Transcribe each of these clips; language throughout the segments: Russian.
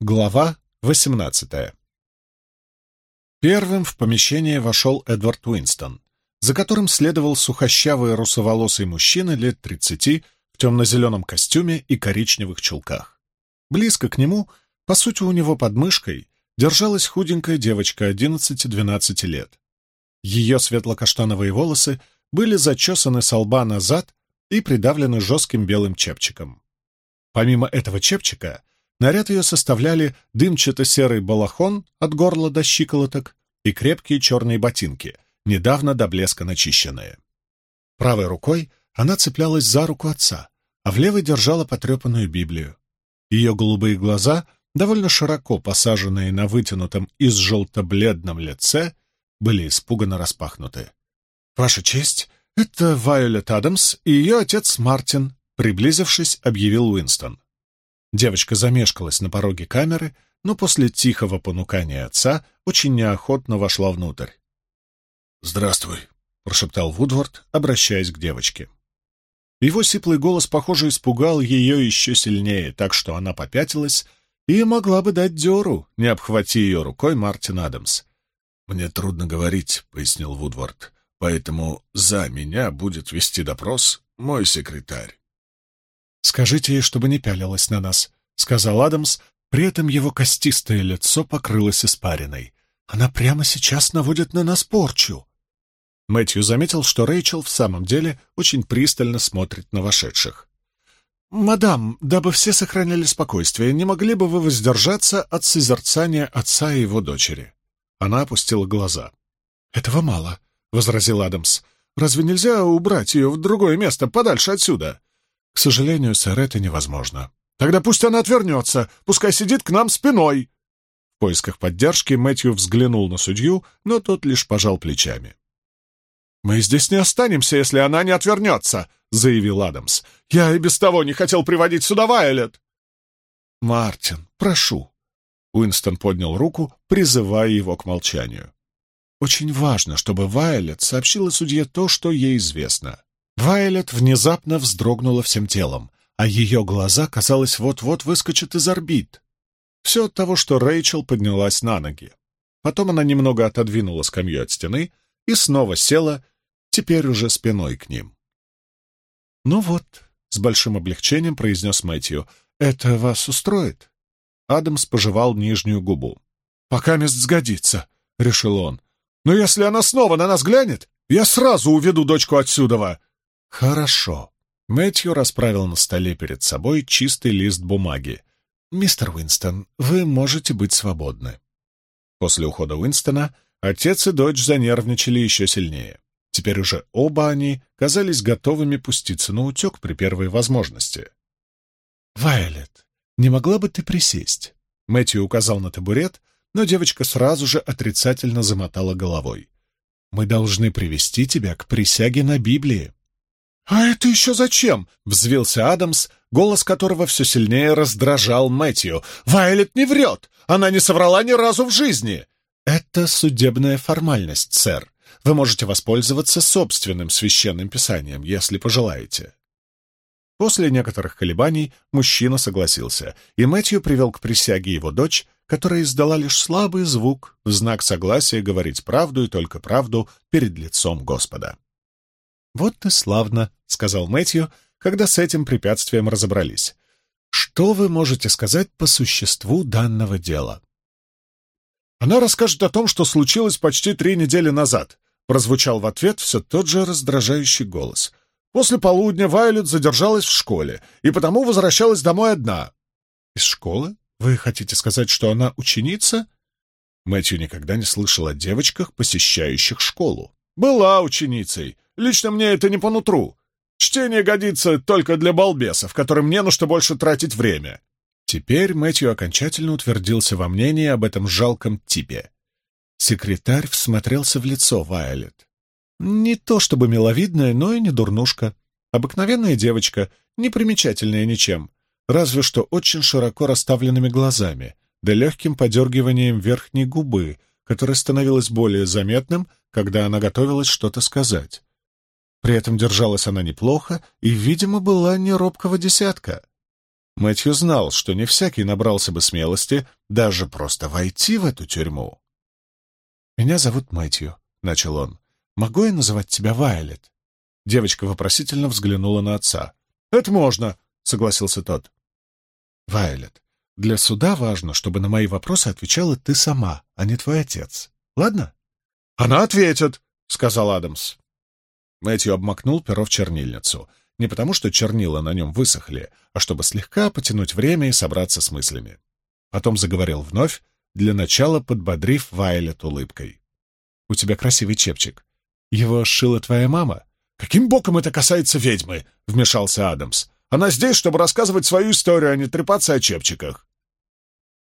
Глава восемнадцатая Первым в помещение вошел Эдвард Уинстон, за которым следовал сухощавый русоволосый мужчина лет тридцати в темно-зеленом костюме и коричневых чулках. Близко к нему, по сути у него под мышкой, держалась худенькая девочка одиннадцати-двенадцати лет. Ее светло-каштановые волосы были зачесаны со лба назад и придавлены жестким белым чепчиком. Помимо этого чепчика, наряд ее составляли дымчато-серый балахон от горла до щиколоток и крепкие черные ботинки, недавно до блеска начищенные. Правой рукой она цеплялась за руку отца, а в левой держала потрепанную Библию. Ее голубые глаза, довольно широко посаженные на вытянутом из желто-бледном лице, были испуганно распахнуты. «Ваша честь, это Вайолет Адамс и ее отец Мартин», приблизившись, объявил Уинстон. Девочка замешкалась на пороге камеры, но после тихого понукания отца очень неохотно вошла внутрь. «Здравствуй», — прошептал Вудворд, обращаясь к девочке. Его сиплый голос, похоже, испугал ее еще сильнее, так что она попятилась и могла бы дать дёру, не обхвати ее рукой Мартин Адамс. «Мне трудно говорить», — пояснил Вудворд, «поэтому за меня будет вести допрос мой секретарь». «Скажите ей, чтобы не пялилась на нас», — сказал Адамс, при этом его костистое лицо покрылось испариной. «Она прямо сейчас наводит на нас порчу». Мэтью заметил, что Рэйчел в самом деле очень пристально смотрит на вошедших. «Мадам, дабы все сохраняли спокойствие, не могли бы вы воздержаться от созерцания отца и его дочери?» Она опустила глаза. «Этого мало», — возразил Адамс. «Разве нельзя убрать ее в другое место, подальше отсюда?» «К сожалению, сэр, это невозможно». «Тогда пусть она отвернется, пускай сидит к нам спиной!» В поисках поддержки Мэтью взглянул на судью, но тот лишь пожал плечами. «Мы здесь не останемся, если она не отвернется», — заявил Адамс. «Я и без того не хотел приводить сюда Вайолет». «Мартин, прошу». Уинстон поднял руку, призывая его к молчанию. «Очень важно, чтобы Вайолет сообщила судье то, что ей известно. Вайолет внезапно вздрогнула всем телом, а ее глаза, казалось, вот-вот выскочат из орбит. Все от того, что Рэйчел поднялась на ноги. Потом она немного отодвинула скамью от стены и снова села, теперь уже спиной к ним. «Ну вот», — с большим облегчением произнес Мэтью, — «это вас устроит?» Адамс пожевал нижнюю губу. «Пока мест сгодится», — решил он. «Но если она снова на нас глянет, я сразу уведу дочку отсюда!» «Хорошо». Мэтью расправил на столе перед собой чистый лист бумаги. «Мистер Уинстон, вы можете быть свободны». После ухода Уинстона отец и дочь занервничали еще сильнее. Теперь уже оба они казались готовыми пуститься на утек при первой возможности. «Вайолет, не могла бы ты присесть?» Мэтью указал на табурет, но девочка сразу же отрицательно замотала головой. «Мы должны привести тебя к присяге на Библии». «А это еще зачем?» — взвился Адамс, голос которого все сильнее раздражал Мэтью. «Вайлет не врет! Она не соврала ни разу в жизни!» «Это судебная формальность, сэр. Вы можете воспользоваться собственным священным писанием, если пожелаете». После некоторых колебаний мужчина согласился, и Мэтью привел к присяге его дочь, которая издала лишь слабый звук в знак согласия говорить правду и только правду перед лицом Господа. «Вот и славно», — сказал Мэтью, когда с этим препятствием разобрались. «Что вы можете сказать по существу данного дела?» «Она расскажет о том, что случилось почти три недели назад», — прозвучал в ответ все тот же раздражающий голос. «После полудня Вайолет задержалась в школе и потому возвращалась домой одна». «Из школы? Вы хотите сказать, что она ученица?» Мэтью никогда не слышал о девочках, посещающих школу. «Была ученицей. Лично мне это не по нутру. Чтение годится только для балбесов, которым не на что больше тратить время». Теперь Мэтью окончательно утвердился во мнении об этом жалком типе. Секретарь всмотрелся в лицо Вайолет. Не то чтобы миловидная, но и не дурнушка. Обыкновенная девочка, не примечательная ничем, разве что очень широко расставленными глазами, да легким подергиванием верхней губы, которое становилось более заметным, когда она готовилась что-то сказать. При этом держалась она неплохо и, видимо, была не робкого десятка. Мэтью знал, что не всякий набрался бы смелости даже просто войти в эту тюрьму. «Меня зовут Мэтью», — начал он. «Могу я называть тебя Вайлет?» Девочка вопросительно взглянула на отца. «Это можно», — согласился тот. «Вайлет, для суда важно, чтобы на мои вопросы отвечала ты сама, а не твой отец. Ладно?» «Она ответит», — сказал Адамс. Мэтью обмакнул перо в чернильницу. Не потому, что чернила на нем высохли, а чтобы слегка потянуть время и собраться с мыслями. Потом заговорил вновь, для начала подбодрив Вайлет улыбкой. «У тебя красивый чепчик. Его сшила твоя мама?» «Каким боком это касается ведьмы?» — вмешался Адамс. «Она здесь, чтобы рассказывать свою историю, а не трепаться о чепчиках».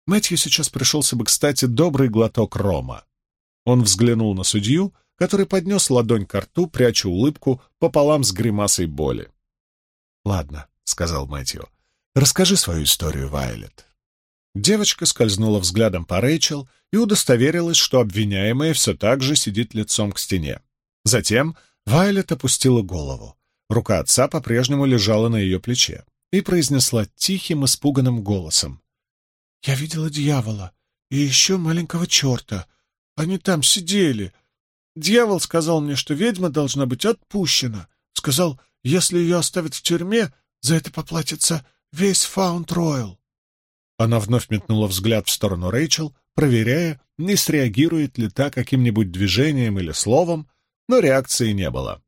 Мэтью сейчас пришелся бы, кстати, добрый глоток рома. Он взглянул на судью, который поднес ладонь к рту, пряча улыбку пополам с гримасой боли. «Ладно», — сказал Мэтью, — «расскажи свою историю, Вайлет». Девочка скользнула взглядом по Рэйчел и удостоверилась, что обвиняемая все так же сидит лицом к стене. Затем Вайлет опустила голову. Рука отца по-прежнему лежала на ее плече и произнесла тихим, испуганным голосом. «Я видела дьявола и еще маленького черта. Они там сидели. Дьявол сказал мне, что ведьма должна быть отпущена. Сказал, если ее оставят в тюрьме, за это поплатится весь Фаунд-Ройл». Она вновь метнула взгляд в сторону Рэйчел, проверяя, не среагирует ли та каким-нибудь движением или словом, но реакции не было.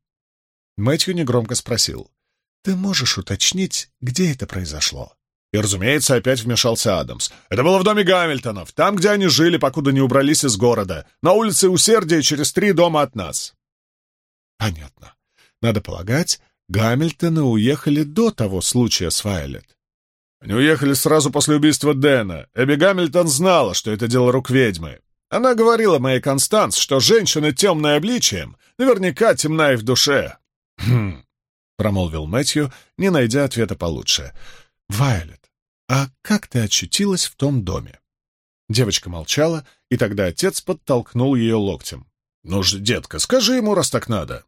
Мэтью негромко спросил, «Ты можешь уточнить, где это произошло?» И, разумеется, опять вмешался Адамс. «Это было в доме Гамильтонов, там, где они жили, покуда не убрались из города, на улице Усердия через три дома от нас». «Понятно. Надо полагать, Гамильтоны уехали до того случая с Вайлет». «Они уехали сразу после убийства Дэна. Эбби Гамильтон знала, что это дело рук ведьмы. Она говорила моей Констанс, что женщина темная обличием наверняка темна и в душе». «Хм», — промолвил Мэтью, не найдя ответа получше. «Вайлет, а как ты очутилась в том доме?» Девочка молчала, и тогда отец подтолкнул ее локтем. «Ну же, детка, скажи ему, раз так надо».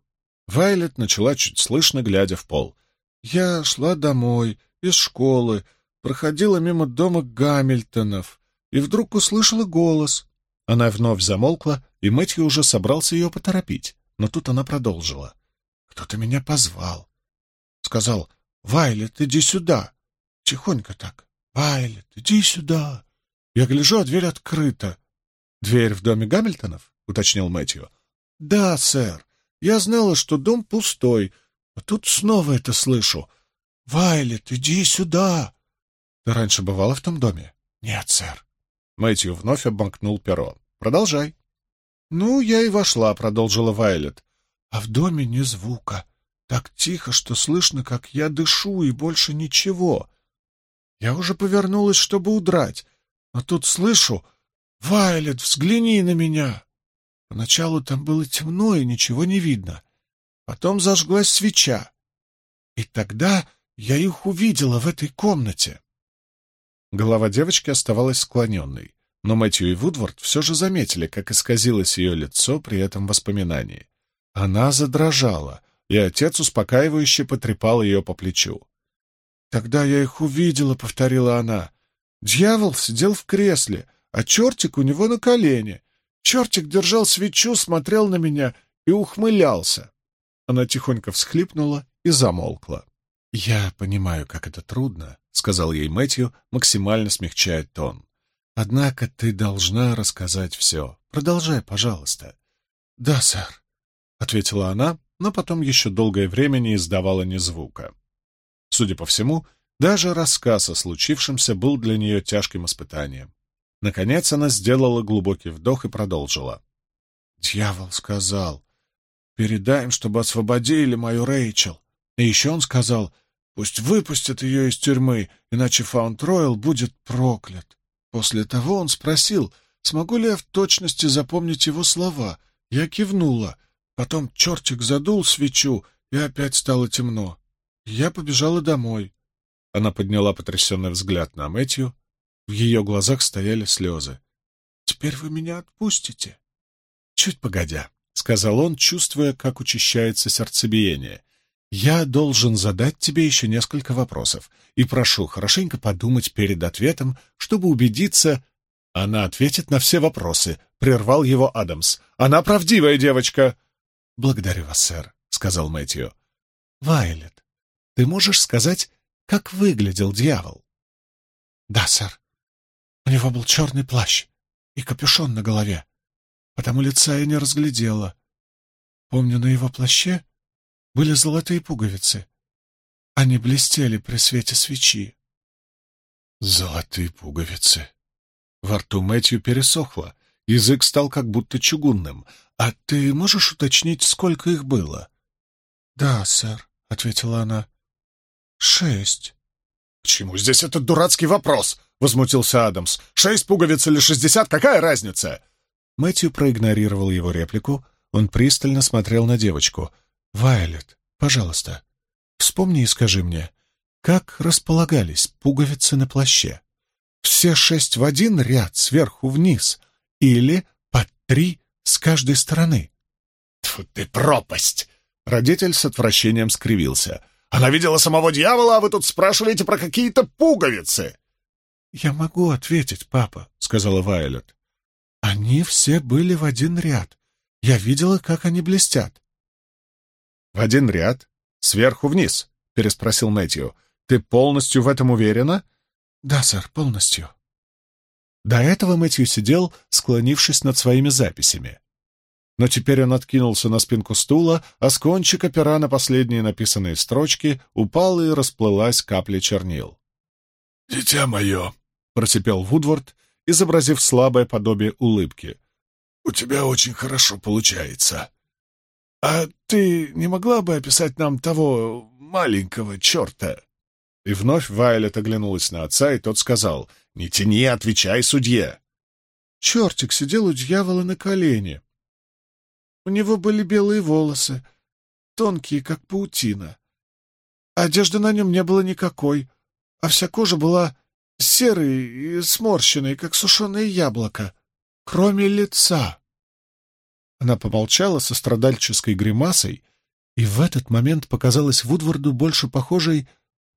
Вайлет начала чуть слышно, глядя в пол. «Я шла домой, из школы, проходила мимо дома Гамильтонов, и вдруг услышала голос. Она вновь замолкла, и Мэтью уже собрался ее поторопить, но тут она продолжила. «Кто-то меня позвал. Сказал, «Вайлет, иди сюда». Тихонько так. «Вайлет, иди сюда». Я гляжу, а дверь открыта. «Дверь в доме Гамильтонов?» — уточнил Мэтью. «Да, сэр. Я знала, что дом пустой, а тут снова это слышу. Вайлет, иди сюда!» «Ты раньше бывала в том доме?» «Нет, сэр». Мэтью вновь обмакнул перо. «Продолжай». «Ну, я и вошла», — продолжила Вайлет. «А в доме ни звука. Так тихо, что слышно, как я дышу, и больше ничего. Я уже повернулась, чтобы удрать, а тут слышу «Вайлет, взгляни на меня!» Поначалу там было темно и ничего не видно. Потом зажглась свеча. И тогда я их увидела в этой комнате. Голова девочки оставалась склоненной, но Мэтью и Вудвард все же заметили, как исказилось ее лицо при этом воспоминании. Она задрожала, и отец успокаивающе потрепал ее по плечу. «Тогда я их увидела», — повторила она. «Дьявол сидел в кресле, а чертик у него на колене. Чертик держал свечу, смотрел на меня и ухмылялся». Она тихонько всхлипнула и замолкла. «Я понимаю, как это трудно», — сказал ей Мэтью, максимально смягчая тон. «Однако ты должна рассказать все. Продолжай, пожалуйста». «Да, сэр», — ответила она, но потом еще долгое время не издавала ни звука. Судя по всему, даже рассказ о случившемся был для нее тяжким испытанием. Наконец она сделала глубокий вдох и продолжила. «Дьявол сказал, передай им, чтобы освободили мою Рэйчел. И еще он сказал, пусть выпустят ее из тюрьмы, иначе Фаунд-Ройл будет проклят. После того он спросил, смогу ли я в точности запомнить его слова. Я кивнула. Потом чертик задул свечу, и опять стало темно. Я побежала домой. Она подняла потрясенный взгляд на Мэтью. В ее глазах стояли слезы. «Теперь вы меня отпустите?» «Чуть погодя», — сказал он, чувствуя, как учащается сердцебиение. Я должен задать тебе еще несколько вопросов, и прошу хорошенько подумать перед ответом, чтобы убедиться...» «Она ответит на все вопросы», — прервал его Адамс. «Она правдивая девочка!» «Благодарю вас, сэр», — сказал Мэтью. «Вайлет, ты можешь сказать, как выглядел дьявол?» «Да, сэр. У него был черный плащ и капюшон на голове, потому лица я не разглядела. Помню, на его плаще были золотые пуговицы. Они блестели при свете свечи. Золотые пуговицы. Во рту Мэтью пересохло, язык стал как будто чугунным. «А ты можешь уточнить, сколько их было?» «Да, сэр», — ответила она. «Шесть». «К чему здесь этот дурацкий вопрос?» — возмутился Адамс. «Шесть пуговиц или шестьдесят? Какая разница?» Мэтью проигнорировал его реплику. Он пристально смотрел на девочку. «Вайлет, пожалуйста, вспомни и скажи мне, как располагались пуговицы на плаще? Все шесть в один ряд сверху вниз или по три с каждой стороны?» «Тьфу ты пропасть!» Родитель с отвращением скривился. «Она видела самого дьявола, а вы тут спрашиваете про какие-то пуговицы!» «Я могу ответить, папа», — сказала Вайлет. «Они все были в один ряд. Я видела, как они блестят. «В один ряд? Сверху вниз?» — переспросил Мэтью. «Ты полностью в этом уверена?» «Да, сэр, полностью». До этого Мэтью сидел, склонившись над своими записями. Но теперь он откинулся на спинку стула, а с кончика пера на последние написанные строчки упала и расплылась капля чернил. «Дитя мое!» — просипел Вудворд, изобразив слабое подобие улыбки. «У тебя очень хорошо получается. «А ты не могла бы описать нам того маленького черта?» И вновь Вайлет оглянулась на отца, и тот сказал, «Не тяни, отвечай судье!» Чертик сидел у дьявола на колене. У него были белые волосы, тонкие, как паутина. Одежды на нем не было никакой, а вся кожа была серой и сморщенной, как сушеное яблоко, кроме лица. Она помолчала со страдальческой гримасой, и в этот момент показалась Вудварду больше похожей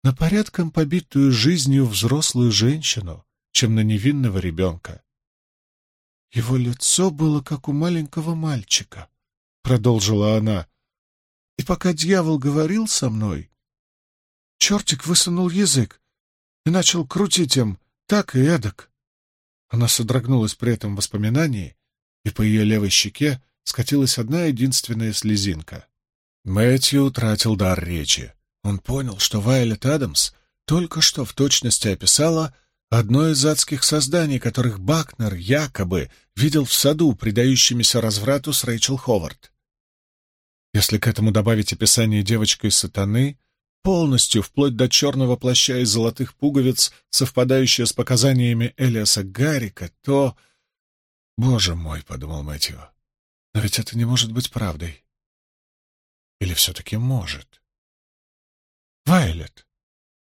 на порядком побитую жизнью взрослую женщину, чем на невинного ребенка. «Его лицо было как у маленького мальчика», — продолжила она. «И пока дьявол говорил со мной, чертик высунул язык и начал крутить им так и эдак». Она содрогнулась при этом воспоминании, и по ее левой щеке скатилась одна единственная слезинка. Мэтью утратил дар речи. Он понял, что Вайлет Адамс только что в точности описала одно из адских созданий, которых Бакнер якобы видел в саду, предающимися разврату с Рэйчел Ховард. Если к этому добавить описание девочкой сатаны, полностью, вплоть до черного плаща и золотых пуговиц, совпадающее с показаниями Элиаса Гаррика, то... «Боже мой», — подумал Мэтью, но ведь это не может быть правдой. Или все-таки может? Вайлет.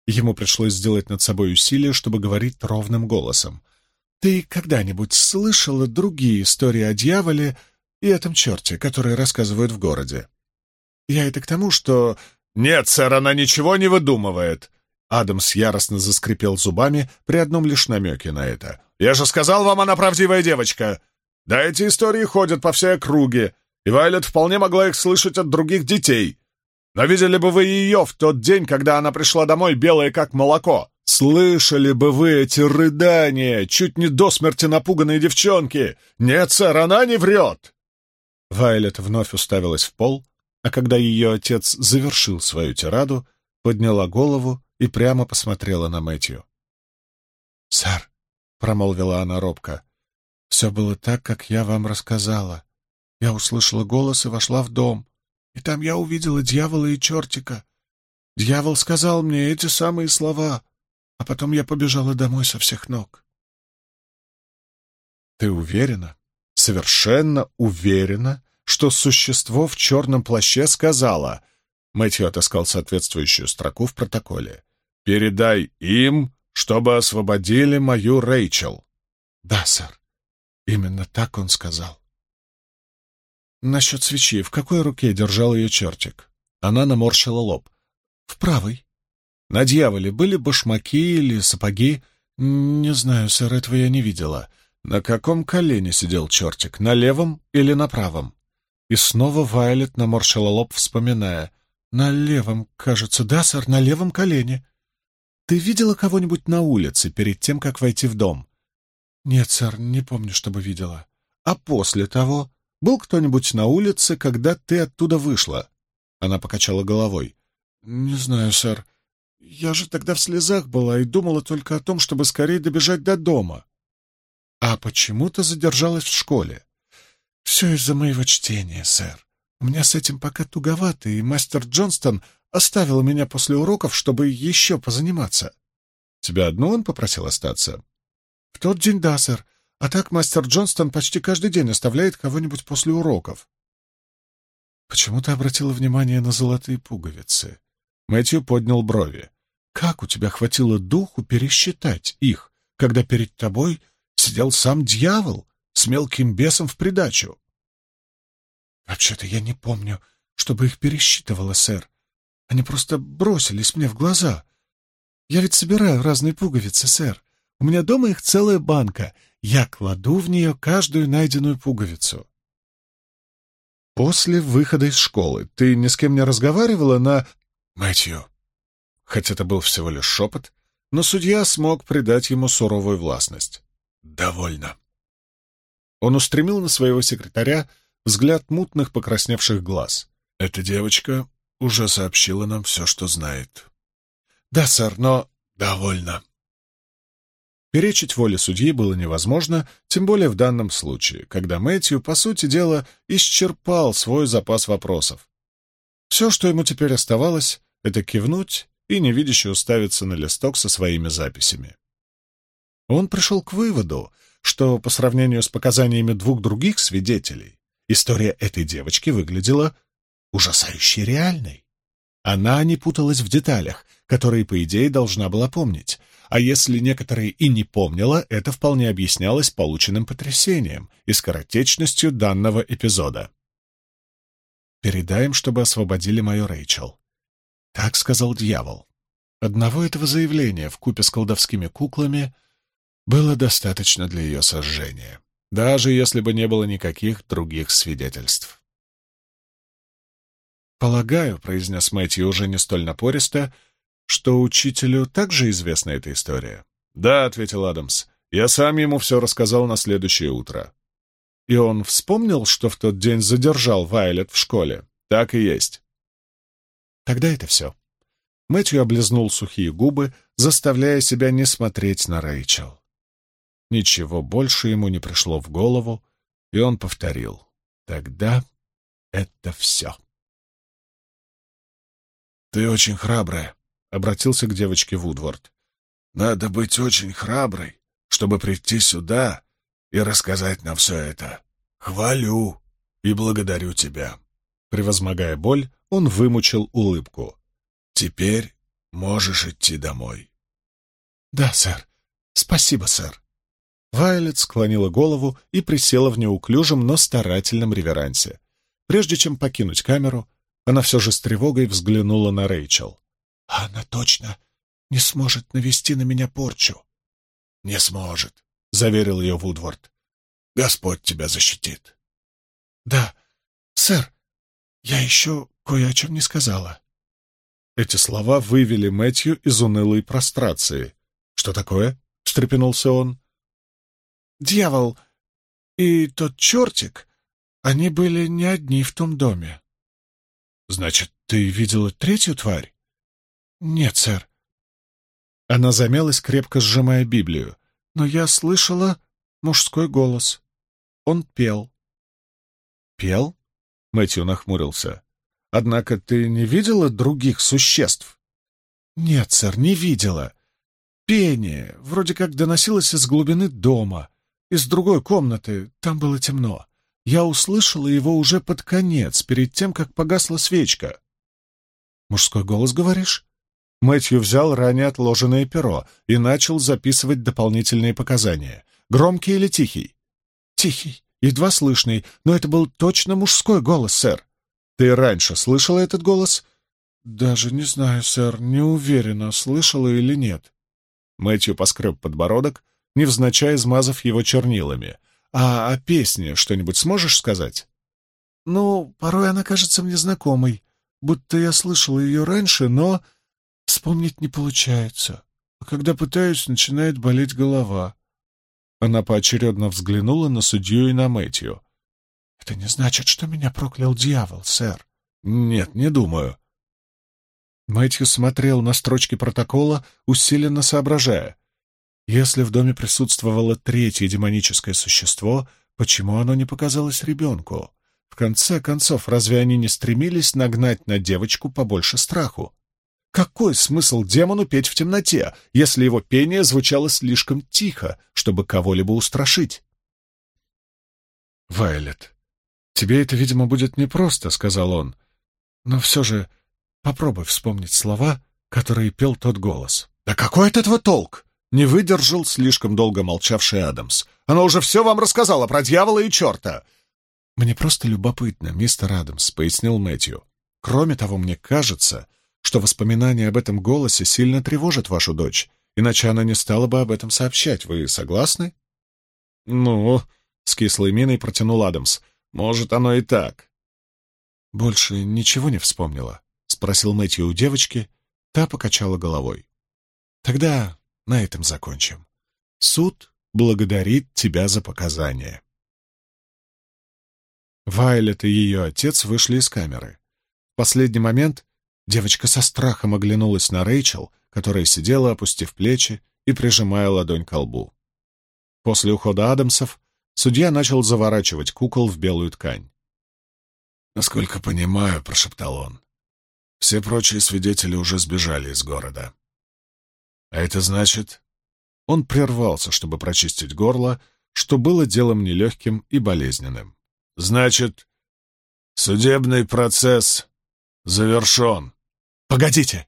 Ему пришлось сделать над собой усилие, чтобы говорить ровным голосом. Ты когда-нибудь слышала другие истории о дьяволе и этом черте, которые рассказывают в городе? Я это к тому, что... Нет, сэр, она ничего не выдумывает. Адамс яростно заскрипел зубами при одном лишь намеке на это. «Я же сказал вам, она правдивая девочка! Да эти истории ходят по всей округе, и Вайлет вполне могла их слышать от других детей. Но видели бы вы ее в тот день, когда она пришла домой, белая как молоко. Слышали бы вы эти рыдания, чуть не до смерти напуганные девчонки. Нет, сэр, она не врет. Вайлет вновь уставилась в пол, а когда ее отец завершил свою тираду, подняла голову и прямо посмотрела на Мэтью. «Сэр», — промолвила она робко, все было так, как я вам рассказала. Я услышала голос и вошла в дом. И там я увидела дьявола и чертика. Дьявол сказал мне эти самые слова, а потом я побежала домой со всех ног. Ты уверена, совершенно уверена, что существо в черном плаще сказала... Мэтью отыскал соответствующую строку в протоколе. «Передай им, чтобы освободили мою Рэйчел». «Да, сэр». Именно так он сказал. Насчет свечи. В какой руке держал ее чертик? Она наморщила лоб. «В правой». «На дьяволе были башмаки или сапоги?» «Не знаю, сэр, этого я не видела. На каком колене сидел чертик? На левом или на правом?» И снова Вайлет наморщила лоб, вспоминая. «На левом, кажется. Да, сэр, на левом колене». «Ты видела кого-нибудь на улице перед тем, как войти в дом?» «Нет, сэр, не помню, чтобы видела». «А после того? Был кто-нибудь на улице, когда ты оттуда вышла?» Она покачала головой. «Не знаю, сэр. Я же тогда в слезах была и думала только о том, чтобы скорее добежать до дома. А почему ты задержалась в школе? Все из-за моего чтения, сэр. У меня с этим пока туговато, и мастер Джонстон оставил меня после уроков, чтобы еще позаниматься. Тебя одну он попросил остаться? В тот день да, сэр. А так мастер Джонстон почти каждый день оставляет кого-нибудь после уроков. Почему ты обратила внимание на золотые пуговицы? Мэтью поднял брови. Как у тебя хватило духу пересчитать их, когда перед тобой сидел сам дьявол с мелким бесом в придачу? Вообще-то я не помню, чтобы их пересчитывала, сэр. Они просто бросились мне в глаза. Я ведь собираю разные пуговицы, сэр. У меня дома их целая банка. Я кладу в нее каждую найденную пуговицу. После выхода из школы ты ни с кем не разговаривала на... Мэтью. Хоть это был всего лишь шепот, но судья смог придать ему суровую властность. Довольно. Он устремил на своего секретаря взгляд мутных покрасневших глаз. Эта девочка уже сообщила нам все, что знает. Да, сэр, но... Довольно. Перечить воле судьи было невозможно, тем более в данном случае, когда Мэтью, по сути дела, исчерпал свой запас вопросов. Все, что ему теперь оставалось, — это кивнуть и невидяще уставиться на листок со своими записями. Он пришел к выводу, что по сравнению с показаниями двух других свидетелей, история этой девочки выглядела ужасающе реальной. Она не путалась в деталях, которые, по идее, должна была помнить, а если некоторые и не помнила, это вполне объяснялось полученным потрясением и скоротечностью данного эпизода. «Передаем, чтобы освободили мою Рэйчел». Так сказал дьявол. Одного этого заявления в купе с колдовскими куклами было достаточно для ее сожжения, даже если бы не было никаких других свидетельств. «Полагаю», — произнес Мэтью уже не столь напористо, — что учителю также известна эта история? Да, ответил Адамс. Я сам ему все рассказал на следующее утро. И он вспомнил, что в тот день задержал Вайлет в школе. Так и есть. Тогда это все. Мэтью облизнул сухие губы, заставляя себя не смотреть на Рэйчел. Ничего больше ему не пришло в голову, и он повторил. Тогда это все. «Ты очень храбрая», обратился к девочке Вудворд. «Надо быть очень храброй, чтобы прийти сюда и рассказать нам все это. Хвалю и благодарю тебя». Превозмогая боль, он вымучил улыбку. «Теперь можешь идти домой». «Да, сэр. Спасибо, сэр». Вайлет склонила голову и присела в неуклюжем, но старательном реверансе. Прежде чем покинуть камеру, она все же с тревогой взглянула на Рэйчел. Она точно не сможет навести на меня порчу. — Не сможет, — заверил ее Вудворд. — Господь тебя защитит. — Да, сэр, я еще кое о чем не сказала. Эти слова вывели Мэтью из унылой прострации. — Что такое? — встрепенулся он. — Дьявол и тот чертик, они были не одни в том доме. — Значит, ты видела третью тварь? «Нет, сэр». Она замялась, крепко сжимая Библию. «Но я слышала мужской голос. Он пел». «Пел?» — Мэтью нахмурился. «Однако ты не видела других существ?» «Нет, сэр, не видела. Пение вроде как доносилось из глубины дома, из другой комнаты, там было темно. Я услышала его уже под конец, перед тем, как погасла свечка». «Мужской голос, говоришь?» Мэтью взял ранее отложенное перо и начал записывать дополнительные показания. Громкий или тихий? Тихий, едва слышный, но это был точно мужской голос, сэр. Ты раньше слышала этот голос? «Даже не знаю, сэр, не уверена, слышала или нет». Мэтью поскреб подбородок, невзначай измазав его чернилами. «А о песне что-нибудь сможешь сказать?» «Ну, порой она кажется мне знакомой, будто я слышал ее раньше, но вспомнить не получается. А когда пытаюсь, начинает болеть голова». Она поочередно взглянула на судью и на Мэтью. «Это не значит, что меня проклял дьявол, сэр». «Нет, не думаю». Мэтью смотрел на строчки протокола, усиленно соображая. Если в доме присутствовало третье демоническое существо, почему оно не показалось ребенку? В конце концов, разве они не стремились нагнать на девочку побольше страху? Какой смысл демону петь в темноте, если его пение звучало слишком тихо, чтобы кого-либо устрашить? «Вайлет, тебе это, видимо, будет непросто», — сказал он. «Но все же попробуй вспомнить слова, которые пел тот голос». «Да какой от этого толк?» — не выдержал слишком долго молчавший Адамс. «Она уже все вам рассказала про дьявола и черта. «Мне просто любопытно, мистер Адамс», — пояснил Мэтью. «Кроме того, мне кажется, что воспоминания об этом голосе сильно тревожат вашу дочь, иначе она не стала бы об этом сообщать. Вы согласны?» «Ну...» — с кислой миной протянул Адамс. «Может, оно и так». «Больше ничего не вспомнила?» — спросил Мэтью у девочки. Та покачала головой. «Тогда на этом закончим. Суд благодарит тебя за показания». Вайлет и ее отец вышли из камеры. В последний момент девочка со страхом оглянулась на Рэйчел, которая сидела, опустив плечи и прижимая ладонь к лбу. После ухода Адамсов судья начал заворачивать кукол в белую ткань. «Насколько понимаю», — прошептал он, — «все прочие свидетели уже сбежали из города. А это значит...» Он прервался, чтобы прочистить горло, что было делом нелегким и болезненным. Значит, судебный процесс завершен. Погодите!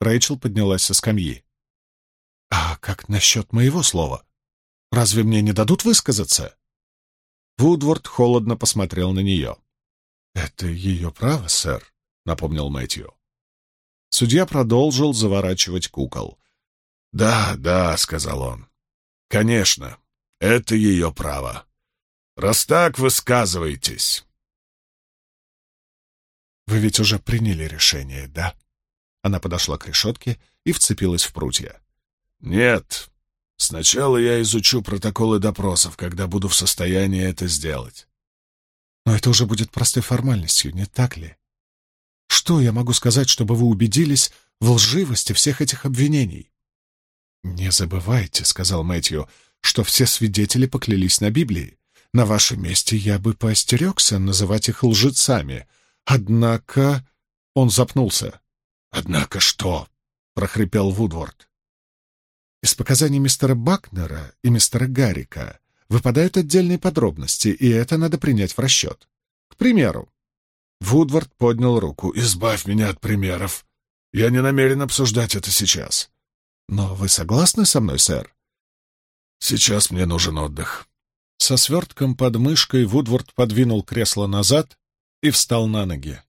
Рэйчел поднялась со скамьи. А как насчет моего слова? Разве мне не дадут высказаться? Вудворд холодно посмотрел на нее. «Это ее право, сэр», — напомнил Мэтью. Судья продолжил заворачивать кукол. «Да, да», — сказал он. «Конечно, это ее право. Раз так, высказывайтесь. Вы ведь уже приняли решение, да? Она подошла к решетке и вцепилась в прутья. Нет. Сначала я изучу протоколы допросов, когда буду в состоянии это сделать. Но это уже будет простой формальностью, не так ли? Что я могу сказать, чтобы вы убедились в лживости всех этих обвинений? «Не забывайте», — сказал Мэтью, — «что все свидетели поклялись на Библии. На вашем месте я бы поостерегся называть их лжецами. Однако...» Он запнулся. «Однако что?» — прохрипел Вудворд. Из показаний мистера Бакнера и мистера Гаррика выпадают отдельные подробности, и это надо принять в расчет. К примеру, Вудвард поднял руку. «Избавь меня от примеров. Я не намерен обсуждать это сейчас». «Но вы согласны со мной, сэр?» «Сейчас мне нужен отдых». Со свертком под мышкой Вудворд подвинул кресло назад и встал на ноги.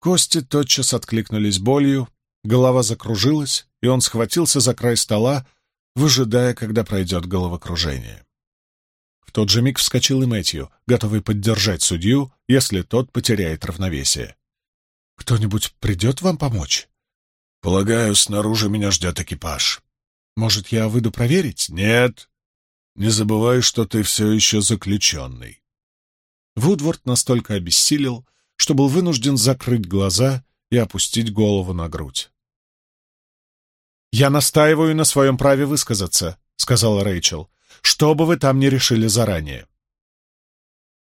Кости тотчас откликнулись болью, голова закружилась, и он схватился за край стола, выжидая, когда пройдет головокружение. В тот же миг вскочил и Мэтью, готовый поддержать судью, если тот потеряет равновесие. «Кто-нибудь придет вам помочь?» «Полагаю, снаружи меня ждет экипаж». «Может, я выйду проверить?» «Нет», не забывай, что ты все еще заключенный. Вудворд настолько обессилел, что был вынужден закрыть глаза и опустить голову на грудь. «Я настаиваю на своем праве высказаться», — сказала Рэйчел, — «что бы вы там ни решили заранее».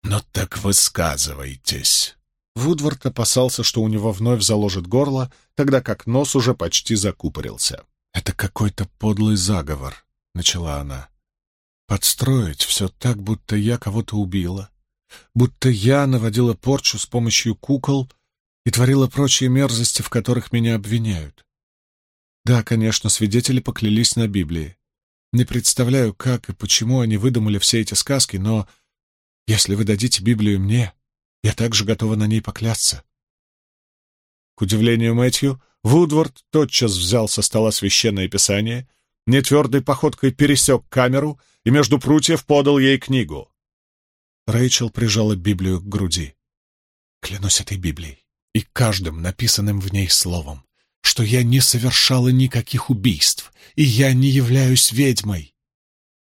«Ну так высказывайтесь». Вудвард опасался, что у него вновь заложит горло, тогда как нос уже почти закупорился. «Это какой-то подлый заговор», — начала она. Подстроить все так, будто я кого-то убила, будто я наводила порчу с помощью кукол и творила прочие мерзости, в которых меня обвиняют. Да, конечно, свидетели поклялись на Библии. Не представляю, как и почему они выдумали все эти сказки, но если вы дадите Библию мне, я также готова на ней поклясться. К удивлению Мэтью, Вудвард тотчас взял со стола священное писание, нетвердой походкой пересек камеру и между прутьев подал ей книгу. Рэйчел прижала Библию к груди. «Клянусь этой Библией и каждым написанным в ней словом, что я не совершала никаких убийств, и я не являюсь ведьмой».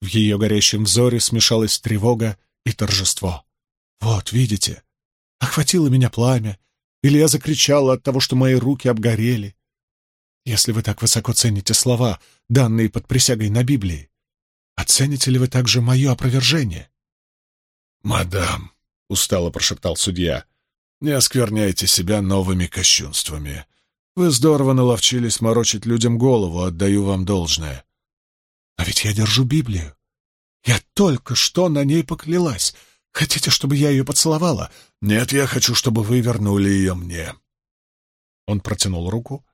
В ее горящем взоре смешалась тревога и торжество. «Вот, видите, охватило меня пламя, или я закричала от того, что мои руки обгорели. Если вы так высоко цените слова, данные под присягой на Библии, оцените ли вы также мое опровержение?» «Мадам», — устало прошептал судья, — «не оскверняйте себя новыми кощунствами. Вы здорово наловчились морочить людям голову, отдаю вам должное». «А ведь я держу Библию. Я только что на ней поклялась. Хотите, чтобы я ее поцеловала?» «Нет, я хочу, чтобы вы вернули ее мне». Он протянул руку.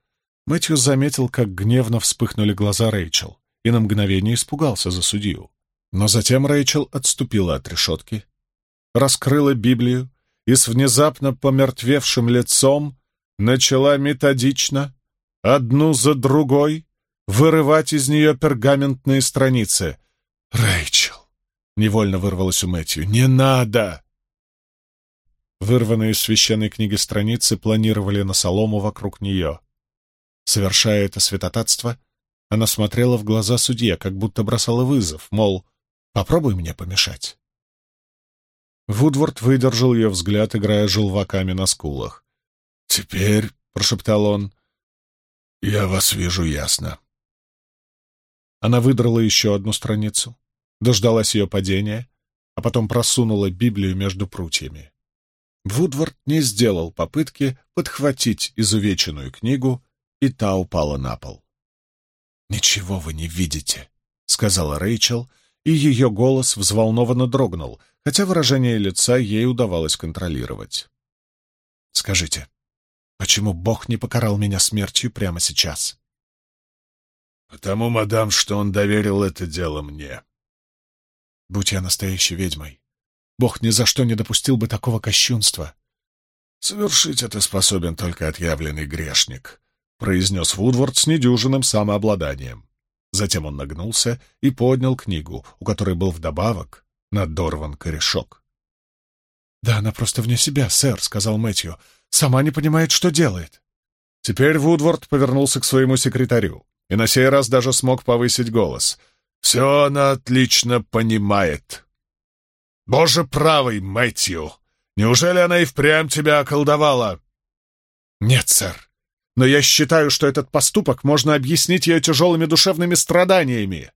Мэтью заметил, как гневно вспыхнули глаза Рэйчел, и на мгновение испугался за судью. Но затем Рэйчел отступила от решетки, раскрыла Библию и с внезапно помертвевшим лицом начала методично, одну за другой, вырывать из нее пергаментные страницы. «Рэйчел!» — невольно вырвалось у Мэтью. «Не надо!» Вырванные из священной книги страницы планировали на солому вокруг нее. Совершая это святотатство, она смотрела в глаза судье, как будто бросала вызов, мол, попробуй мне помешать. Вудворд выдержал ее взгляд, играя желваками на скулах. «Теперь», — прошептал он, — «я вас вижу ясно». Она выдрала еще одну страницу, дождалась ее падения, а потом просунула Библию между прутьями. Вудвард не сделал попытки подхватить изувеченную книгу, и та упала на пол. «Ничего вы не видите», — сказала Рэйчел, и ее голос взволнованно дрогнул, хотя выражение лица ей удавалось контролировать. «Скажите, почему Бог не покарал меня смертью прямо сейчас?» «Потому, мадам, что он доверил это дело мне». «Будь я настоящей ведьмой, Бог ни за что не допустил бы такого кощунства». «Совершить это способен только отъявленный грешник», — произнес Вудворд с недюжинным самообладанием. Затем он нагнулся и поднял книгу, у которой был вдобавок надорван корешок. «Да она просто вне себя, сэр», — сказал Мэтью. «Сама не понимает, что делает». Теперь Вудворд повернулся к своему секретарю и на сей раз даже смог повысить голос. «Все она отлично понимает». «Боже правый, Мэтью! Неужели она и впрямь тебя околдовала?» «Нет, сэр. Но я считаю, что этот поступок можно объяснить ее тяжелыми душевными страданиями».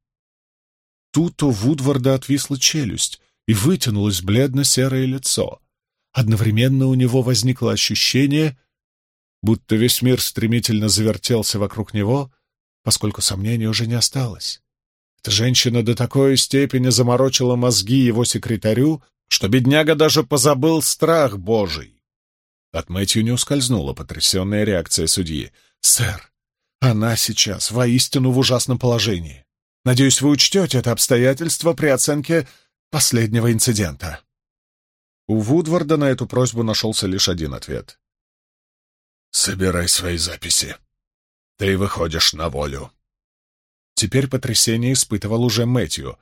Тут у Вудварда отвисла челюсть и вытянулось бледно-серое лицо. Одновременно у него возникло ощущение, будто весь мир стремительно завертелся вокруг него, поскольку сомнений уже не осталось. Эта женщина до такой степени заморочила мозги его секретарю, что бедняга даже позабыл страх Божий. От Мэтью не ускользнула потрясенная реакция судьи. «Сэр, она сейчас воистину в ужасном положении. Надеюсь, вы учтете это обстоятельство при оценке последнего инцидента». У Вудварда на эту просьбу нашелся лишь один ответ. «Собирай свои записи. Ты выходишь на волю». Теперь потрясение испытывал уже Мэтью.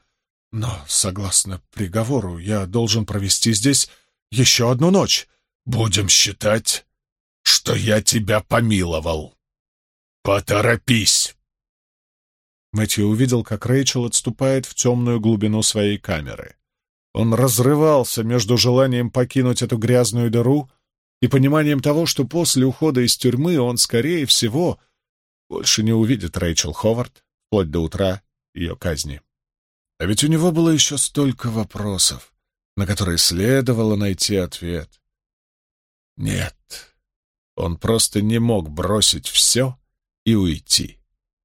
«Но, согласно приговору, я должен провести здесь еще одну ночь. Будем считать, что я тебя помиловал. Поторопись!» Мэтью увидел, как Рэйчел отступает в темную глубину своей камеры. Он разрывался между желанием покинуть эту грязную дыру и пониманием того, что после ухода из тюрьмы он, скорее всего, больше не увидит Рэйчел Ховард вплоть до утра ее казни. А ведь у него было еще столько вопросов, на которые следовало найти ответ. Нет, он просто не мог бросить все и уйти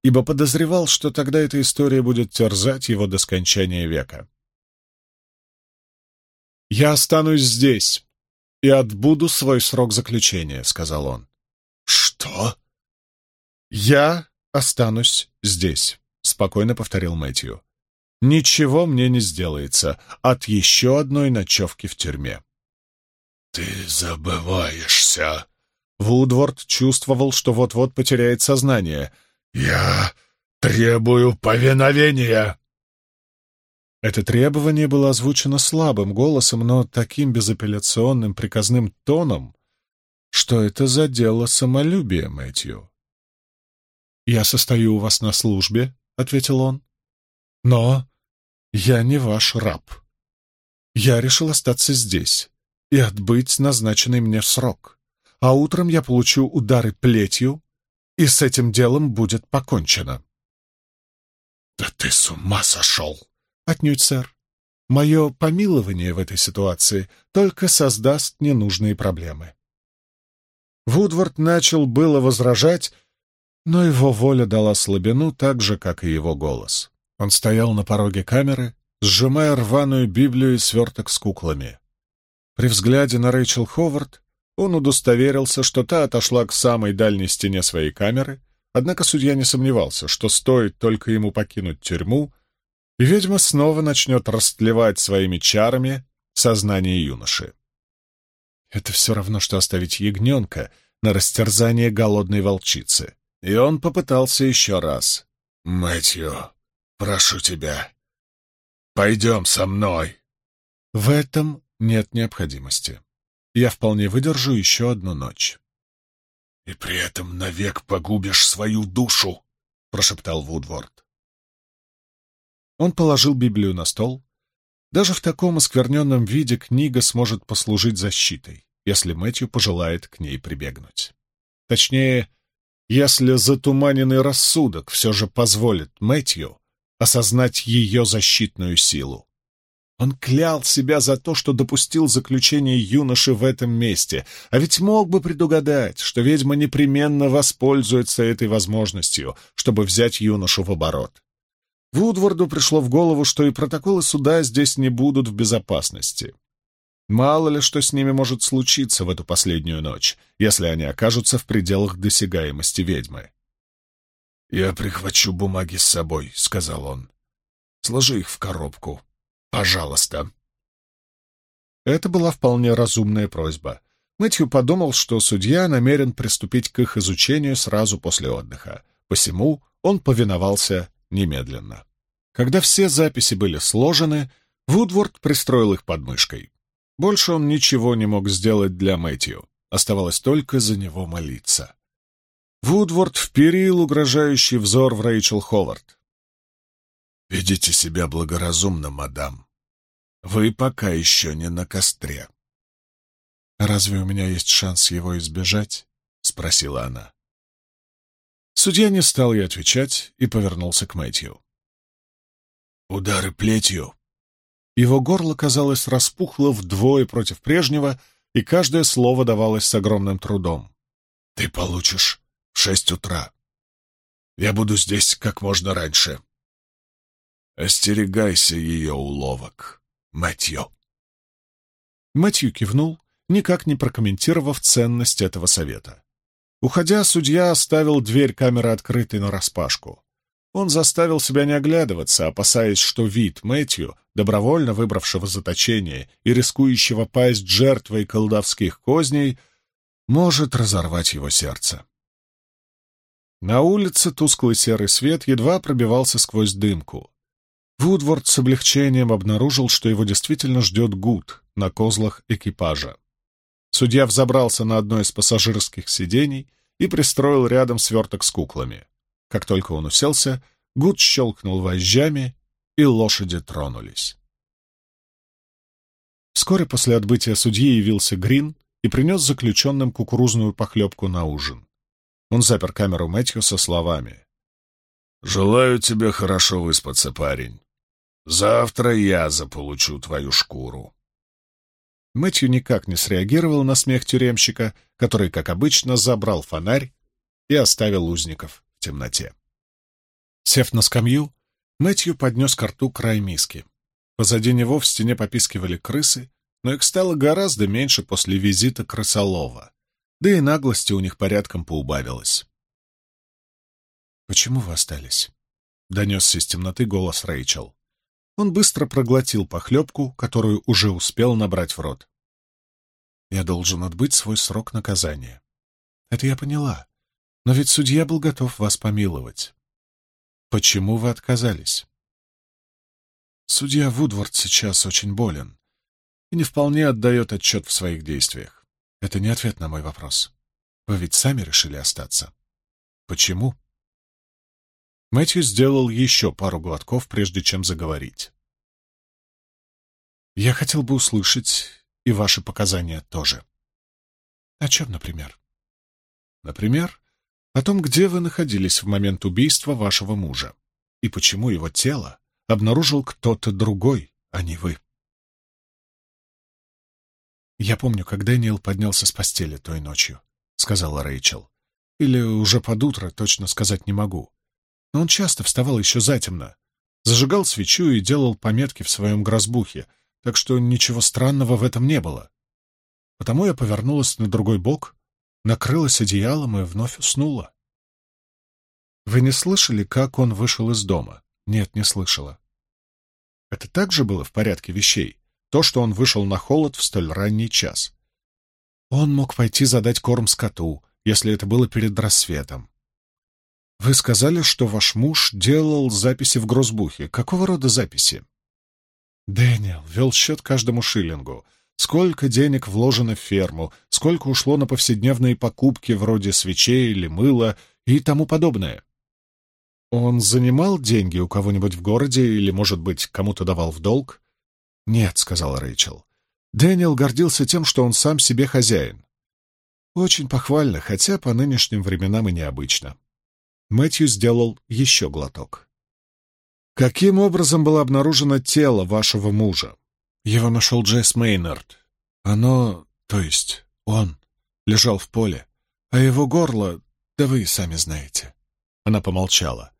ибо подозревал, что тогда эта история будет терзать его до скончания века. «Я останусь здесь и отбуду свой срок заключения», — сказал он. «Что?» «Я останусь здесь», — спокойно повторил Мэтью. «Ничего мне не сделается от еще одной ночевки в тюрьме». «Ты забываешься», Вудворд чувствовал, что вот-вот потеряет сознание. «Я требую повиновения!» Это требование было озвучено слабым голосом, но таким безапелляционным приказным тоном, что это задело самолюбие Мэтью. «Я состою у вас на службе», — ответил он, — «но я не ваш раб. Я решил остаться здесь и отбыть назначенный мне срок, а утром я получу удары плетью, и с этим делом будет покончено». «Да ты с ума сошел!» «Отнюдь, сэр. Мое помилование в этой ситуации только создаст ненужные проблемы». Вудвард начал было возражать, но его воля дала слабину так же, как и его голос. Он стоял на пороге камеры, сжимая рваную Библию и сверток с куклами. При взгляде на Рэйчел Ховард он удостоверился, что та отошла к самой дальней стене своей камеры, однако судья не сомневался, что стоит только ему покинуть тюрьму, и ведьма снова начнет растлевать своими чарами сознание юноши. Это все равно, что оставить ягненка на растерзание голодной волчицы. И он попытался еще раз. «Мэтью, прошу тебя, пойдем со мной». В этом нет необходимости. Я вполне выдержу еще одну ночь. «И при этом навек погубишь свою душу», — прошептал Вудворд. Он положил Библию на стол. Даже в таком оскверненном виде книга сможет послужить защитой, если Мэтью пожелает к ней прибегнуть. Точнее, если затуманенный рассудок все же позволит Мэтью осознать ее защитную силу. Он клял себя за то, что допустил заключение юноши в этом месте, а ведь мог бы предугадать, что ведьма непременно воспользуется этой возможностью, чтобы взять юношу в оборот. Вудворду пришло в голову, что и протоколы суда здесь не будут в безопасности. Мало ли что с ними может случиться в эту последнюю ночь, если они окажутся в пределах досягаемости ведьмы. «Я прихвачу бумаги с собой», — сказал он. «Сложи их в коробку. Пожалуйста». Это была вполне разумная просьба. Мэтью подумал, что судья намерен приступить к их изучению сразу после отдыха. Посему он повиновался немедленно. Когда все записи были сложены, Вудворд пристроил их под мышкой. Больше он ничего не мог сделать для Мэтью. Оставалось только за него молиться. Вудворд вперил угрожающий взор в Рэйчел Ховард. «Ведите себя благоразумно, мадам. Вы пока еще не на костре». «Разве у меня есть шанс его избежать?» — спросила она. Судья не стал ей отвечать и повернулся к Мэтью. «Удары плетью!» Его горло, казалось, распухло вдвое против прежнего, и каждое слово давалось с огромным трудом. «Ты получишь в шесть утра. Я буду здесь как можно раньше. Остерегайся ее уловок, Мэтью!» Мэтью кивнул, никак не прокомментировав ценность этого совета. Уходя, судья оставил дверь камеры открытой нараспашку. Он заставил себя не оглядываться, опасаясь, что вид Мэтью, добровольно выбравшего заточение и рискующего пасть жертвой колдовских козней, может разорвать его сердце. На улице тусклый серый свет едва пробивался сквозь дымку. Вудворд с облегчением обнаружил, что его действительно ждет Гуд на козлах экипажа. Судья взобрался на одно из пассажирских сидений и пристроил рядом сверток с куклами. Как только он уселся, Гуд щелкнул вожжами, и лошади тронулись. Вскоре после отбытия судьи явился Грин и принес заключенным кукурузную похлебку на ужин. Он запер камеру Мэтью со словами. «Желаю тебе хорошо выспаться, парень. Завтра я заполучу твою шкуру». Мэтью никак не среагировал на смех тюремщика, который, как обычно, забрал фонарь и оставил узников темноте. Сев на скамью, Мэтью поднес к рту край миски. Позади него в стене попискивали крысы, но их стало гораздо меньше после визита крысолова, да и наглости у них порядком поубавилось. «Почему вы остались?» — донесся из темноты голос Рэйчел. Он быстро проглотил похлебку, которую уже успел набрать в рот. «Я должен отбыть свой срок наказания. Это я поняла. Но ведь судья был готов вас помиловать. Почему вы отказались? Судья Вудвард сейчас очень болен и не вполне отдает отчет в своих действиях. Это не ответ на мой вопрос. Вы ведь сами решили остаться. Почему? Мэтью сделал еще пару глотков, прежде чем заговорить. Я хотел бы услышать и ваши показания тоже. О чем, например? Например, о том, где вы находились в момент убийства вашего мужа и почему его тело обнаружил кто-то другой, а не вы. «Я помню, как Дэниел поднялся с постели той ночью», — сказала Рэйчел. «Или уже под утро, точно сказать не могу. Но он часто вставал еще затемно, зажигал свечу и делал пометки в своем грозбухе, так что ничего странного в этом не было. Потому я повернулась на другой бок, накрылась одеялом и вновь уснула. Вы не слышали, как он вышел из дома? Нет, не слышала. Это также было в порядке вещей? То, что он вышел на холод в столь ранний час. Он мог пойти задать корм скоту, если это было перед рассветом. Вы сказали, что ваш муж делал записи в грозбухе. Какого рода записи? Дэниел вел счет каждому шиллингу. Сколько денег вложено в ферму, сколько ушло на повседневные покупки вроде свечей или мыла и тому подобное. Он занимал деньги у кого-нибудь в городе или, может быть, кому-то давал в долг? «Нет», — сказала Рэйчел. Дэниел гордился тем, что он сам себе хозяин. Очень похвально, хотя по нынешним временам и необычно. Мэтью сделал еще глоток. «Каким образом было обнаружено тело вашего мужа?» «Его нашел Джесс Мейнард. Оно, то есть он, лежал в поле, а его горло, да вы сами знаете». Она помолчала.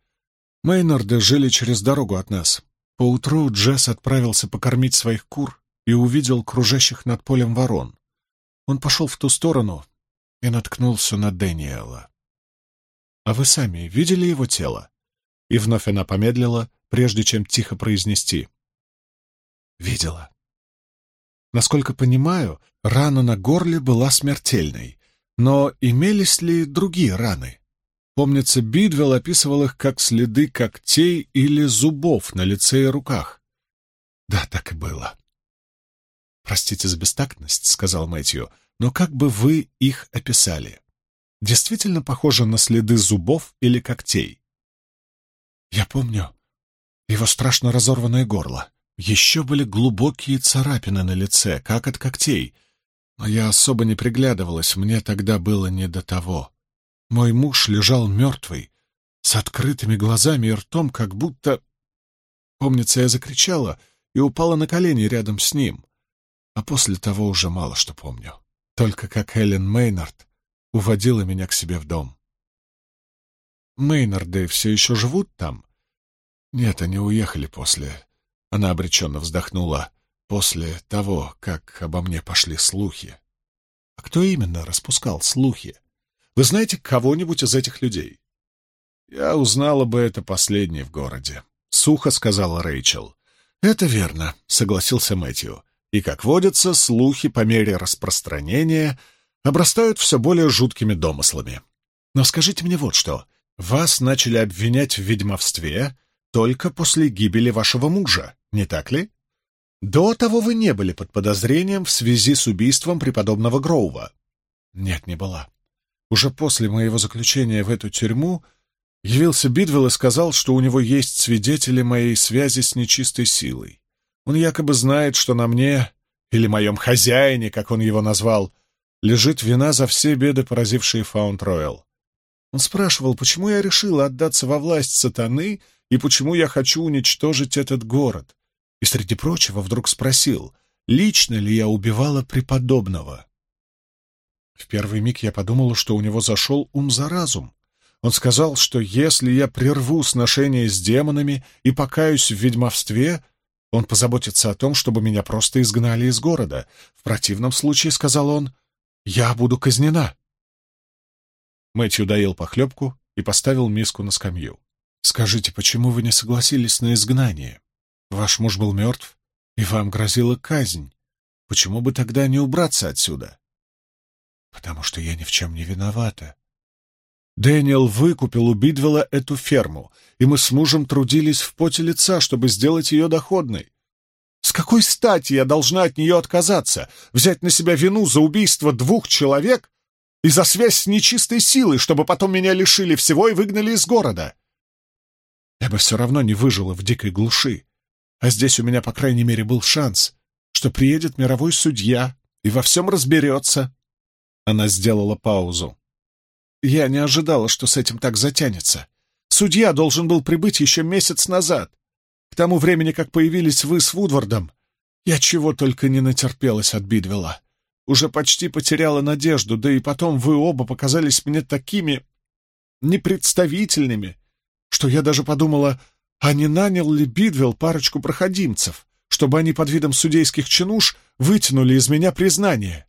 Мейнарды жили через дорогу от нас. Поутру Джесс отправился покормить своих кур и увидел кружащих над полем ворон. Он пошел в ту сторону и наткнулся на Дэниела. «А вы сами видели его тело?» И вновь она помедлила, прежде чем тихо произнести. «Видела». Насколько понимаю, рана на горле была смертельной, но имелись ли другие раны? Помнится, Бидвелл описывал их как следы когтей или зубов на лице и руках. Да, так и было. «Простите за бестактность», — сказал Мэтью, — «но как бы вы их описали? Действительно похоже на следы зубов или когтей?» «Я помню его страшно разорванное горло. Еще были глубокие царапины на лице, как от когтей, но я особо не приглядывалась, мне тогда было не до того. Мой муж лежал мертвый, с открытыми глазами и ртом, как будто... Помнится, я закричала и упала на колени рядом с ним. А после того уже мало что помню. Только как Эллен Мейнард уводила меня к себе в дом. Мейнарды все еще живут там? Нет, они уехали после... Она обреченно вздохнула. После того, как обо мне пошли слухи. А кто именно распускал слухи? Вы знаете кого-нибудь из этих людей?» «Я узнала бы это последнее в городе», — сухо сказала Рэйчел. «Это верно», — согласился Мэтью. «И, как водится, слухи по мере распространения обрастают все более жуткими домыслами. Но скажите мне вот что. Вас начали обвинять в ведьмовстве только после гибели вашего мужа, не так ли? До того вы не были под подозрением в связи с убийством преподобного Гроува. Нет, не была. Уже после моего заключения в эту тюрьму явился Бидвелл и сказал, что у него есть свидетели моей связи с нечистой силой. Он якобы знает, что на мне, или моем хозяине, как он его назвал, лежит вина за все беды, поразившие Фаунд-Ройл. Он спрашивал, почему я решила отдаться во власть сатаны и почему я хочу уничтожить этот город. И, среди прочего, вдруг спросил, лично ли я убивала преподобного. В первый миг я подумала, что у него зашел ум за разум. Он сказал, что если я прерву сношение с демонами и покаюсь в ведьмовстве, он позаботится о том, чтобы меня просто изгнали из города. В противном случае, — сказал он, — я буду казнена. Мэтью доел похлебку и поставил миску на скамью. «Скажите, почему вы не согласились на изгнание? Ваш муж был мертв, и вам грозила казнь. Почему бы тогда не убраться отсюда?» Потому что я ни в чем не виновата. Дэниел выкупил у Бидвелла эту ферму, и мы с мужем трудились в поте лица, чтобы сделать ее доходной. С какой стати я должна от нее отказаться, взять на себя вину за убийство двух человек и за связь с нечистой силой, чтобы потом меня лишили всего и выгнали из города? Я бы все равно не выжила в дикой глуши, а здесь у меня, по крайней мере, был шанс, что приедет мировой судья и во всем разберется. Она сделала паузу. Я не ожидала, что с этим так затянется. Судья должен был прибыть еще месяц назад. К тому времени, как появились вы с Вудвардом, я чего только не натерпелась от Бидвелла. Уже почти потеряла надежду, да и потом вы оба показались мне такими непредставительными, что я даже подумала, а не нанял ли Бидвелл парочку проходимцев, чтобы они под видом судейских чинуш вытянули из меня признание.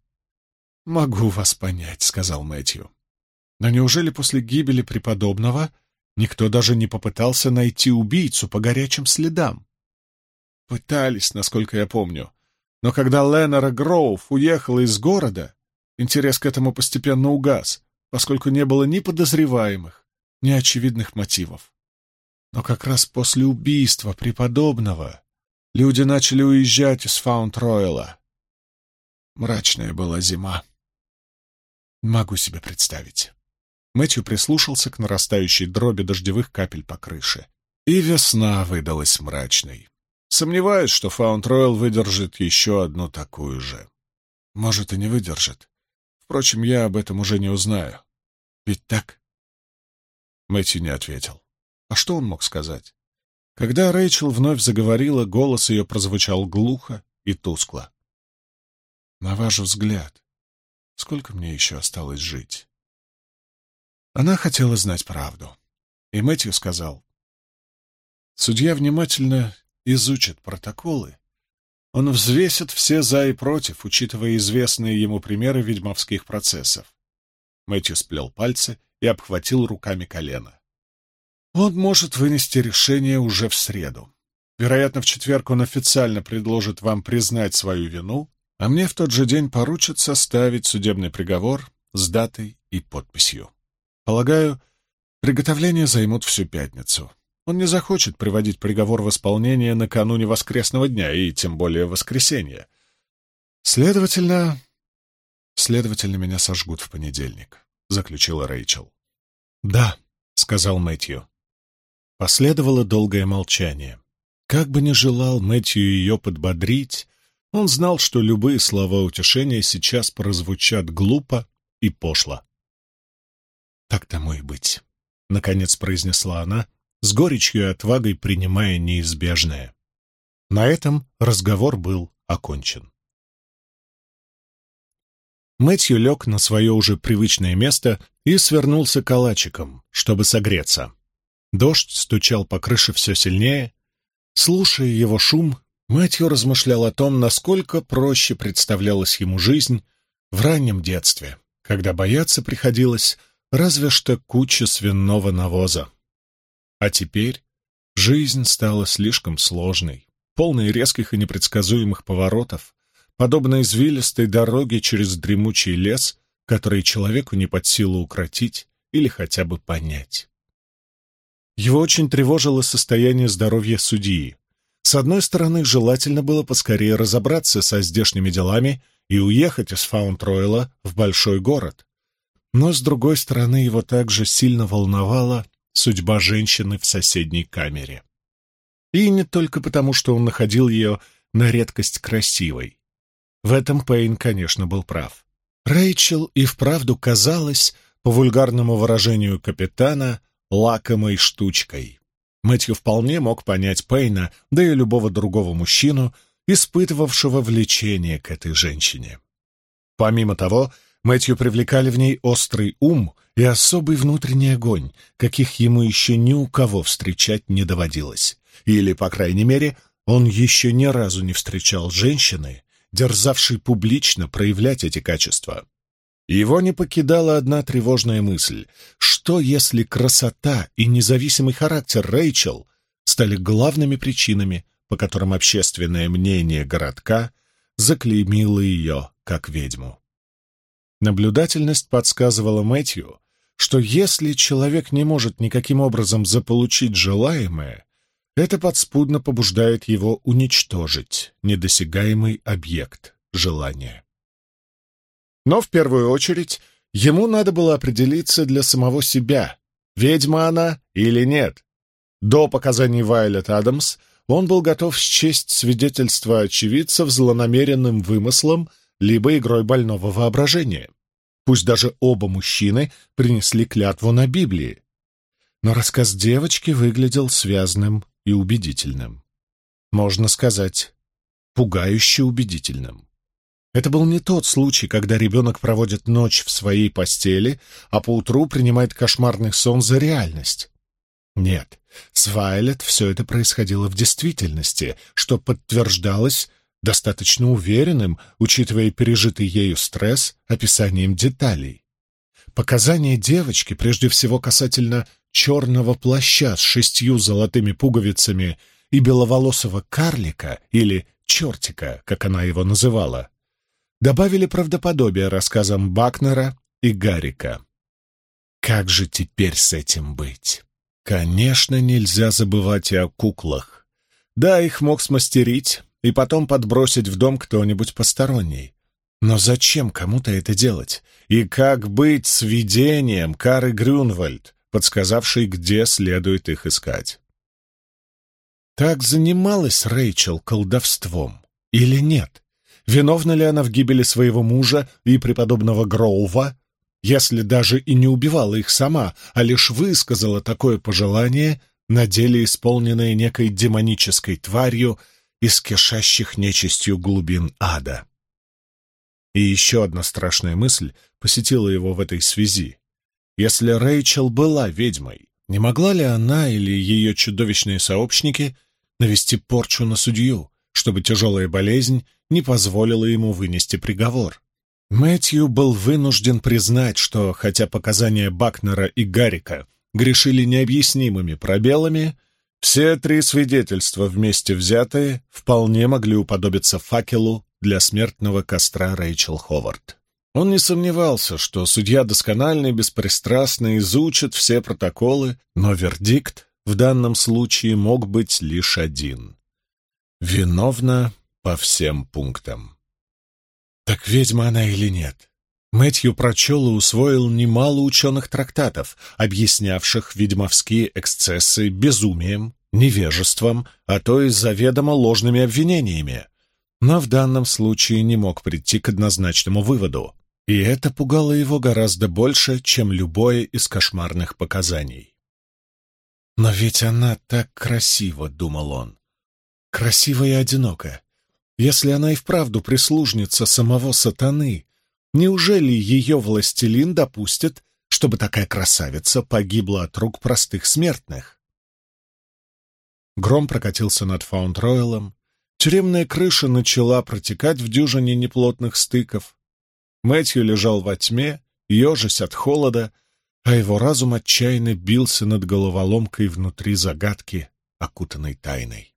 «Могу вас понять», — сказал Мэтью. «Но неужели после гибели преподобного никто даже не попытался найти убийцу по горячим следам?» «Пытались, насколько я помню. Но когда Леннера Гроув уехала из города, интерес к этому постепенно угас, поскольку не было ни подозреваемых, ни очевидных мотивов. Но как раз после убийства преподобного люди начали уезжать из Фаунд-Ройла. Мрачная была зима. Могу себе представить. Мэтью прислушался к нарастающей дроби дождевых капель по крыше. И весна выдалась мрачной. Сомневаюсь, что Фаунд-Ройл выдержит еще одну такую же. Может, и не выдержит. Впрочем, я об этом уже не узнаю. Ведь так? Мэтью не ответил. А что он мог сказать? Когда Рэйчел вновь заговорила, голос ее прозвучал глухо и тускло. «На ваш взгляд, Сколько мне еще осталось жить? Она хотела знать правду. И Мэтью сказал. Судья внимательно изучит протоколы. Он взвесит все «за» и «против», учитывая известные ему примеры ведьмовских процессов. Мэтью сплел пальцы и обхватил руками колено. Он может вынести решение уже в среду. Вероятно, в четверг он официально предложит вам признать свою вину а мне в тот же день поручат составить судебный приговор с датой и подписью. Полагаю, приготовления займут всю пятницу. Он не захочет приводить приговор в исполнение накануне воскресного дня и тем более воскресенья. Следовательно... Следовательно, меня сожгут в понедельник, — заключила Рэйчел. «Да», — сказал Мэтью. Последовало долгое молчание. Как бы ни желал Мэтью ее подбодрить, он знал, что любые слова утешения сейчас прозвучат глупо и пошло. «Так тому и быть», — наконец произнесла она, с горечью и отвагой принимая неизбежное. На этом разговор был окончен. Мэтью лег на свое уже привычное место и свернулся калачиком, чтобы согреться. Дождь стучал по крыше все сильнее. Слушая его шум, Мэтью размышлял о том, насколько проще представлялась ему жизнь в раннем детстве, когда бояться приходилось разве что куча свиного навоза. А теперь жизнь стала слишком сложной, полной резких и непредсказуемых поворотов, подобно извилистой дороге через дремучий лес, который человеку не под силу укротить или хотя бы понять. Его очень тревожило состояние здоровья судьи. С одной стороны, желательно было поскорее разобраться со здешними делами и уехать из Фаунд-Ройла в большой город. Но, с другой стороны, его также сильно волновала судьба женщины в соседней камере. И не только потому, что он находил ее на редкость красивой. В этом Пейн, конечно, был прав. Рэйчел и вправду казалась, по вульгарному выражению капитана, лакомой штучкой. Мэтью вполне мог понять Пейна, да и любого другого мужчину, испытывавшего влечение к этой женщине. Помимо того, Мэтью привлекали в ней острый ум и особый внутренний огонь, каких ему еще ни у кого встречать не доводилось. Или, по крайней мере, он еще ни разу не встречал женщины, дерзавшей публично проявлять эти качества. Его не покидала одна тревожная мысль. Что, если красота и независимый характер Рэйчел стали главными причинами, по которым общественное мнение городка заклеймило ее как ведьму? Наблюдательность подсказывала Мэтью, что если человек не может никаким образом заполучить желаемое, это подспудно побуждает его уничтожить недосягаемый объект желания. Но в первую очередь ему надо было определиться для самого себя, ведьма она или нет. До показаний Вайлет Адамс он был готов счесть свидетельство очевидцев злонамеренным вымыслом либо игрой больного воображения. Пусть даже оба мужчины принесли клятву на Библии. Но рассказ девочки выглядел связанным и убедительным. Можно сказать, пугающе убедительным. Это был не тот случай, когда ребенок проводит ночь в своей постели, а поутру принимает кошмарный сон за реальность. Нет, с Вайлет все это происходило в действительности, что подтверждалось достаточно уверенным, учитывая пережитый ею стресс, описанием деталей. Показания девочки, прежде всего касательно черного плаща с шестью золотыми пуговицами и беловолосого карлика, или чертика, как она его называла, добавили правдоподобие рассказам Бакнера и Гарика. Как же теперь с этим быть? Конечно, нельзя забывать и о куклах. Да, их мог смастерить и потом подбросить в дом кто-нибудь посторонний. Но зачем кому-то это делать? И как быть с видением Кары Грюнвальд, подсказавшей, где следует их искать? Так занималась Рэйчел колдовством или нет? Виновна ли она в гибели своего мужа и преподобного Гроува, если даже и не убивала их сама, а лишь высказала такое пожелание, на деле исполненное некой демонической тварью из кишащих нечистью глубин ада. И еще одна страшная мысль посетила его в этой связи. Если Рэйчел была ведьмой, не могла ли она или ее чудовищные сообщники навести порчу на судью, чтобы тяжелая болезнь не позволила ему вынести приговор? Мэтью был вынужден признать, что, хотя показания Бакнера и Гаррика грешили необъяснимыми пробелами, все три свидетельства вместе взятые вполне могли уподобиться факелу для смертного костра Рэйчел Ховард. Он не сомневался, что судья досконально и беспристрастно изучит все протоколы, но вердикт в данном случае мог быть лишь один. Виновна по всем пунктам. Так ведьма она или нет? Мэтью прочел и усвоил немало ученых трактатов, объяснявших ведьмовские эксцессы безумием, невежеством, а то и заведомо ложными обвинениями. Но в данном случае не мог прийти к однозначному выводу. И это пугало его гораздо больше, чем любое из кошмарных показаний. «Но ведь она так красива», — думал он. «Красива и одинока. Если она и вправду прислужница самого сатаны, неужели ее властелин допустит, чтобы такая красавица погибла от рук простых смертных? Гром прокатился над Фаунд-Ройлом, тюремная крыша начала протекать в дюжине неплотных стыков. Мэтью лежал во тьме, ежась от холода, а его разум отчаянно бился над головоломкой внутри загадки, окутанной тайной.